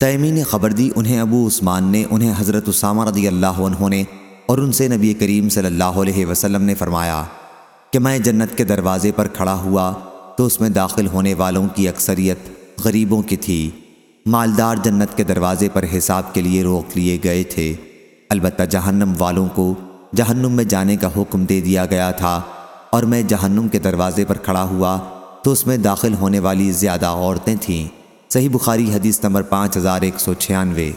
تیمی نے خبر دی، انہیں ابو عثمان نے، انہیں حضرت اسامہ رضی اللہ عنہ نے اور ان سے نبی کریم صلی اللہ علیہ وسلم نے فرمایا کہ میں جنت کے دروازے پر کھڑا ہوا تو اس میں داخل ہونے والوں کی اکثریت غریبوں کی تھی۔ مالدار جنت کے دروازے پر حساب کے لیے روک لیے گئے تھے۔ البتہ جہنم والوں کو جہنم میں جانے کا حکم دے دیا گیا تھا اور میں جہنم کے دروازے پر کھڑا ہوا تو اس میں داخل ہونے والی زیادہ عورتیں تھیں۔ صحیح بخاری حدیث نمبر پانچ ہزار ایک سو چھیانوے۔